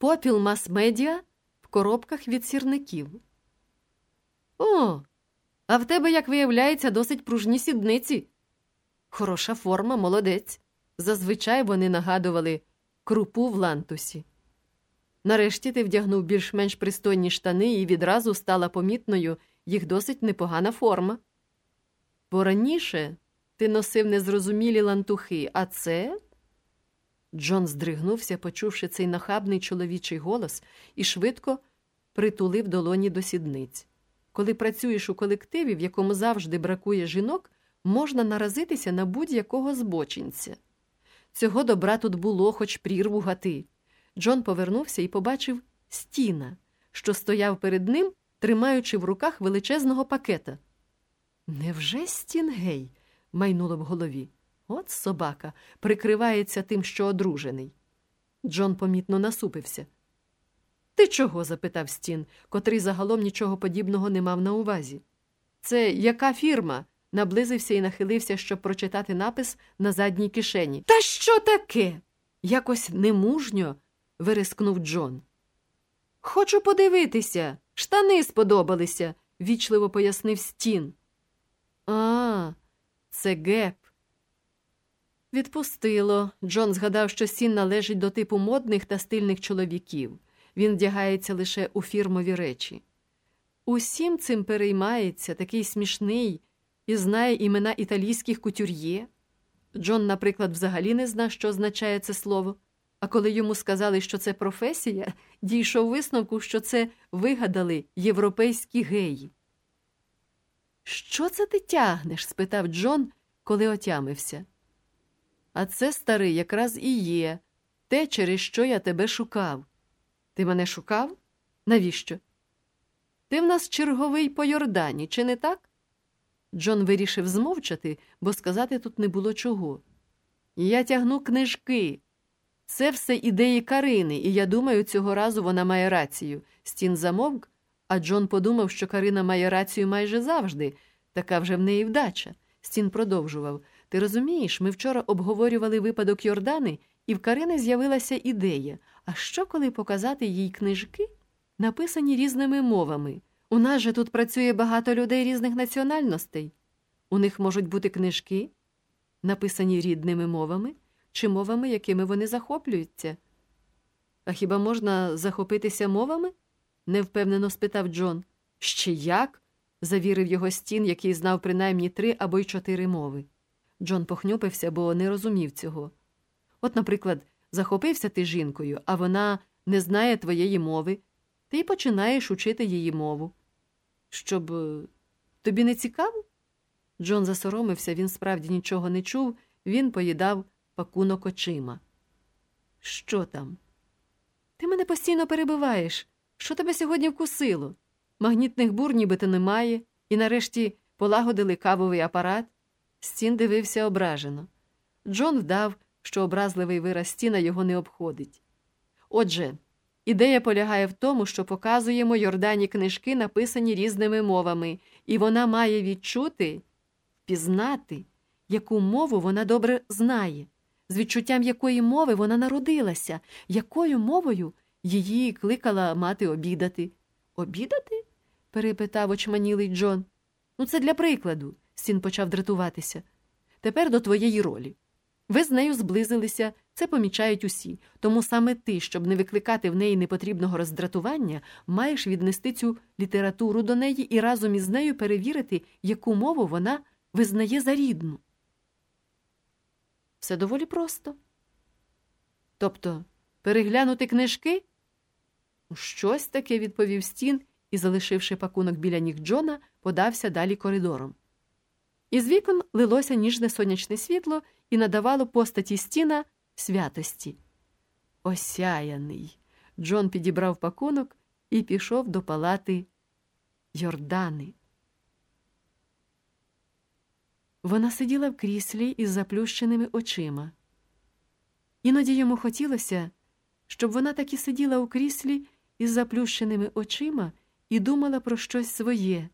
Попіл мас-медіа в коробках від сірників. О, а в тебе, як виявляється, досить пружні сідниці. Хороша форма, молодець. Зазвичай вони нагадували крупу в лантусі. Нарешті ти вдягнув більш-менш пристойні штани і відразу стала помітною їх досить непогана форма. Бо раніше ти носив незрозумілі лантухи, а це. Джон здригнувся, почувши цей нахабний чоловічий голос, і швидко притулив долоні до сідниць. Коли працюєш у колективі, в якому завжди бракує жінок, можна наразитися на будь-якого збочинця. Цього добра тут було, хоч прірву гати. Джон повернувся і побачив стіна, що стояв перед ним, тримаючи в руках величезного пакета. Невже Стінгей? майнуло в голові. От собака прикривається тим, що одружений. Джон помітно насупився. Ти чого? запитав Стін, котрий загалом нічого подібного не мав на увазі. Це яка фірма? наблизився і нахилився, щоб прочитати напис на задній кишені. Та що таке? Якось немужньо вирискнув Джон. Хочу подивитися. Штани сподобалися, вічливо пояснив Стін. А, це геп. Відпустило. Джон згадав, що Стін належить до типу модних та стильних чоловіків. Він вдягається лише у фірмові речі. Усім цим переймається такий смішний і знає імена італійських кутюр'є. Джон, наприклад, взагалі не знав, що означає це слово, а коли йому сказали, що це професія, дійшов висновку, що це вигадали європейські геї. Що це ти тягнеш? спитав Джон, коли отямився. А це, старий, якраз і є те, через що я тебе шукав. Ти мене шукав? Навіщо? Ти в нас черговий по Йордані, чи не так? Джон вирішив змовчати, бо сказати тут не було чого. Я тягну книжки. Це все ідеї Карини, і я думаю, цього разу вона має рацію. Стін замовк, а Джон подумав, що Карина має рацію майже завжди, така вже в неї вдача. Стін продовжував Ти розумієш, ми вчора обговорювали випадок Йордани, і в Карини з'явилася ідея. А що, коли показати їй книжки, написані різними мовами? У нас же тут працює багато людей різних національностей. У них можуть бути книжки, написані рідними мовами чи мовами, якими вони захоплюються. А хіба можна захопитися мовами? невпевнено спитав Джон. Ще як? завірив його стін, який знав принаймні три або й чотири мови. Джон похнюпився, бо не розумів цього. От, наприклад, захопився ти жінкою, а вона не знає твоєї мови, ти починаєш учити її мову. Щоб е, тобі не цікаво? Джон засоромився, він справді нічого не чув, він поїдав пакунок очима. Що там? Ти мене постійно перебиваєш. Що тебе сьогодні вкусило? Магнітних бур нібито немає, і нарешті полагодили кавовий апарат. Стін дивився ображено. Джон вдав, що образливий вираз стіна його не обходить. Отже, ідея полягає в тому, що показуємо Йордані книжки, написані різними мовами, і вона має відчути, впізнати, яку мову вона добре знає, з відчуттям якої мови вона народилася, якою мовою її кликала мати обідати. Обідати? перепитав очманілий Джон. Ну, це для прикладу, син почав дратуватися. Тепер до твоєї ролі. Ви з нею зблизилися, це помічають усі, тому саме ти, щоб не викликати в неї непотрібного роздратування, маєш віднести цю літературу до неї і разом із нею перевірити, яку мову вона визнає за рідну. Все доволі просто. Тобто, переглянути книжки? Щось таке, відповів стін і, залишивши пакунок біля ніг Джона, подався далі коридором. Із вікон лилося ніжне сонячне світло і надавало постаті стіна святості. Осяяний. Джон підібрав пакунок і пішов до палати Йордани. Вона сиділа в кріслі із заплющеними очима. Іноді йому хотілося, щоб вона так і сиділа у кріслі із заплющеними очима і думала про щось своє.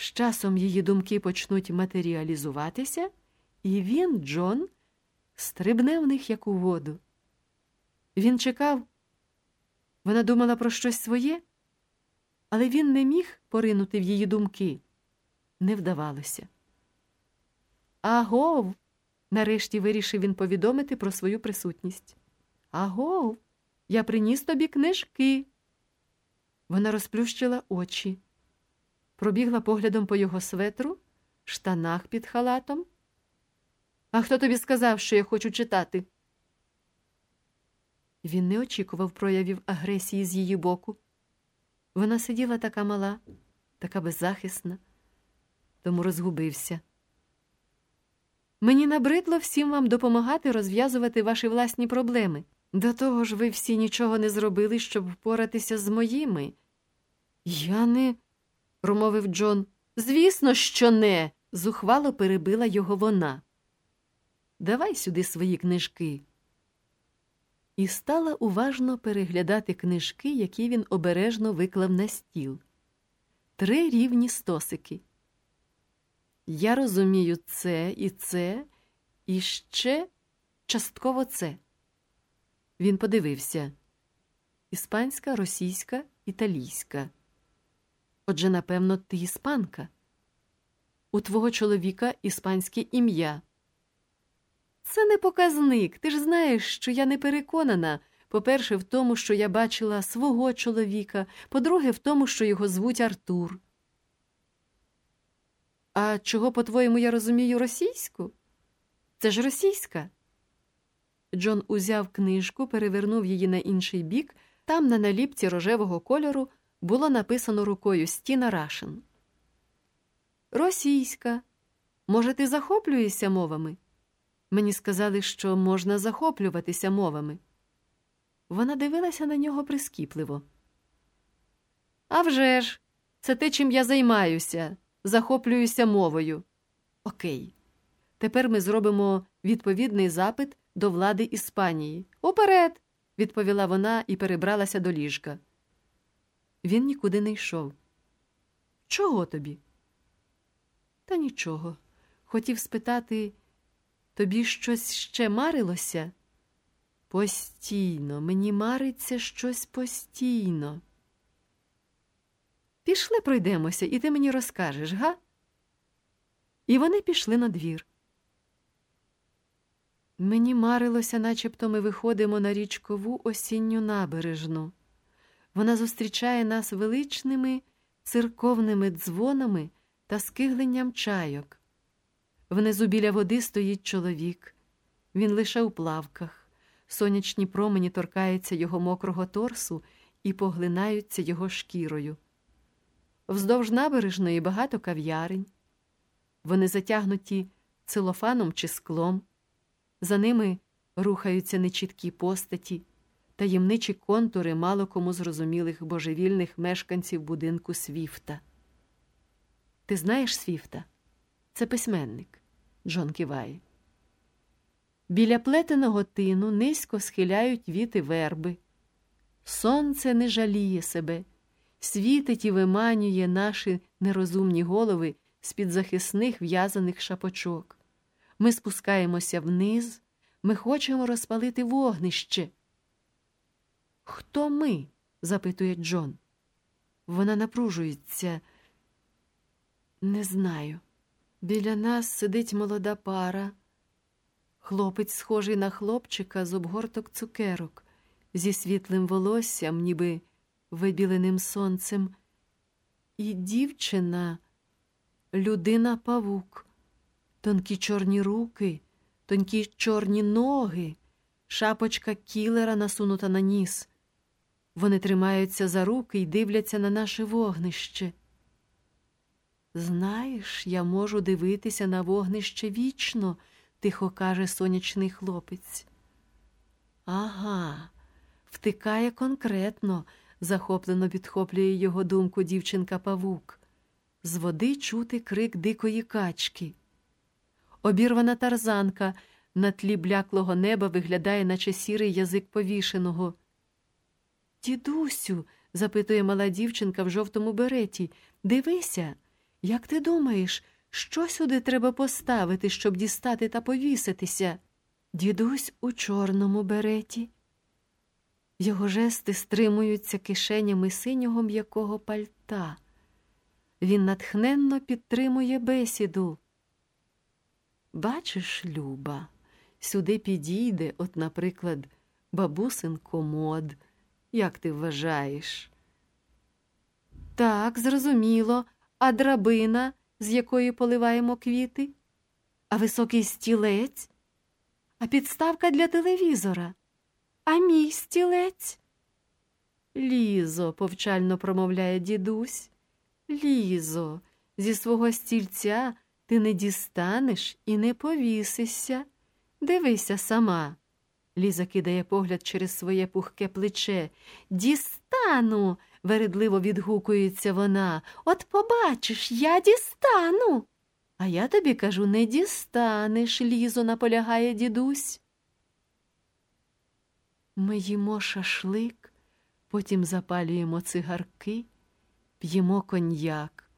З часом її думки почнуть матеріалізуватися, і він, Джон, стрибне в них як у воду. Він чекав, Вона думала про щось своє, але він не міг поринути в її думки. Не вдавалося. Агов. Нарешті вирішив він повідомити про свою присутність. Агов, я приніс тобі книжки. Вона розплющила очі, пробігла поглядом по його светру, штанах під халатом. А хто тобі сказав, що я хочу читати? Він не очікував проявів агресії з її боку. Вона сиділа така мала, така беззахисна, тому розгубився. Мені набридло всім вам допомагати розв'язувати ваші власні проблеми. До того ж, ви всі нічого не зробили, щоб впоратися з моїми. Я не, промовив Джон. Звісно, що не. зухвало перебила його вона. Давай сюди свої книжки. І стала уважно переглядати книжки, які він обережно виклав на стіл. Три рівні стосики. Я розумію це і це, і ще частково це. Він подивився іспанська, російська, італійська. Отже, напевно, ти іспанка. У твого чоловіка іспанське ім'я. Це не показник. Ти ж знаєш, що я не переконана. По-перше, в тому, що я бачила свого чоловіка, по-друге, в тому, що його звуть Артур. А чого, по-твоєму, я розумію російську? Це ж російська. Джон узяв книжку, перевернув її на інший бік. Там, на наліпці рожевого кольору, було написано рукою Стіна Рашин. Російська. Може, ти захоплюєшся мовами? Мені сказали, що можна захоплюватися мовами. Вона дивилася на нього прискіпливо. «А вже ж! Це те, чим я займаюся, захоплююся мовою. Окей. Тепер ми зробимо відповідний запит до влади Іспанії. Уперед! відповіла вона і перебралася до ліжка. Він нікуди не йшов. Чого тобі? Та нічого. Хотів спитати, тобі щось ще марилося? Постійно, мені мариться щось постійно. Пішли, пройдемося, і ти мені розкажеш, га? І вони пішли на двір. Мені марилося, начебто ми виходимо на річкову осінню набережну. Вона зустрічає нас величними церковними дзвонами та скигленням чайок. Внизу біля води стоїть чоловік. Він лише у плавках. Сонячні промені торкаються його мокрого торсу і поглинаються його шкірою. Вздовж набережної багато кав'ярень. Вони затягнуті целофаном чи склом. За ними рухаються нечіткі постаті, таємничі контури мало кому зрозумілих божевільних мешканців будинку Свіфта. Ти знаєш Свіфта? Це письменник Джон киває. Біля плетеного тину низько схиляють віти верби. Сонце не жаліє себе, світить і виманює наші нерозумні голови з під захисних в'язаних шапочок. Ми спускаємося вниз, ми хочемо розпалити вогнище. Хто ми? запитує Джон. Вона напружується. Не знаю. Біля нас сидить молода пара. Хлопець, схожий на хлопчика з обгорток цукерок, зі світлим волоссям, ніби вибіленим сонцем, і дівчина, людина павук тонкі чорні руки, тонкі чорні ноги, шапочка кілера насунута на ніс. Вони тримаються за руки і дивляться на наше вогнище. Знаєш, я можу дивитися на вогнище вічно, тихо каже сонячний хлопець. Ага, втикає конкретно, захоплено підхоплює його думку дівчинка павук. З води чути крик дикої качки. Обірвана тарзанка на тлі бляклого неба виглядає, наче сірий язик повішеного. Дідусю, запитує мала дівчинка в жовтому береті, дивися, як ти думаєш, що сюди треба поставити, щоб дістати та повіситися? Дідусь у чорному береті. Його жести стримуються кишенями синього м'якого пальта. Він натхненно підтримує бесіду. Бачиш, Люба, сюди підійде, от, наприклад, бабусин комод. Як ти вважаєш? Так, зрозуміло, а драбина, з якої поливаємо квіти, а високий стілець, а підставка для телевізора, а мій стілець. Лізо, повчально промовляє дідусь. Лізо, зі свого стільця ти не дістанеш і не повісишся. Дивися сама. Ліза кидає погляд через своє пухке плече. Дістану. вередливо відгукується вона. От побачиш, я дістану. А я тобі кажу, не дістанеш, Лізо, наполягає дідусь. Ми їмо шашлик, потім запалюємо цигарки, п'ємо коньяк.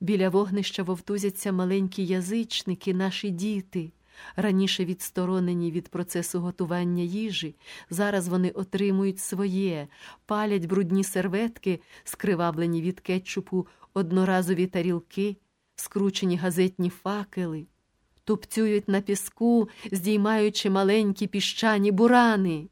Біля вогнища вовтузяться маленькі язичники, наші діти. Раніше відсторонені від процесу готування їжі, зараз вони отримують своє, палять брудні серветки, скривавлені від кетчупу, одноразові тарілки, скручені газетні факели, тупцюють на піску, здіймаючи маленькі піщані бурани.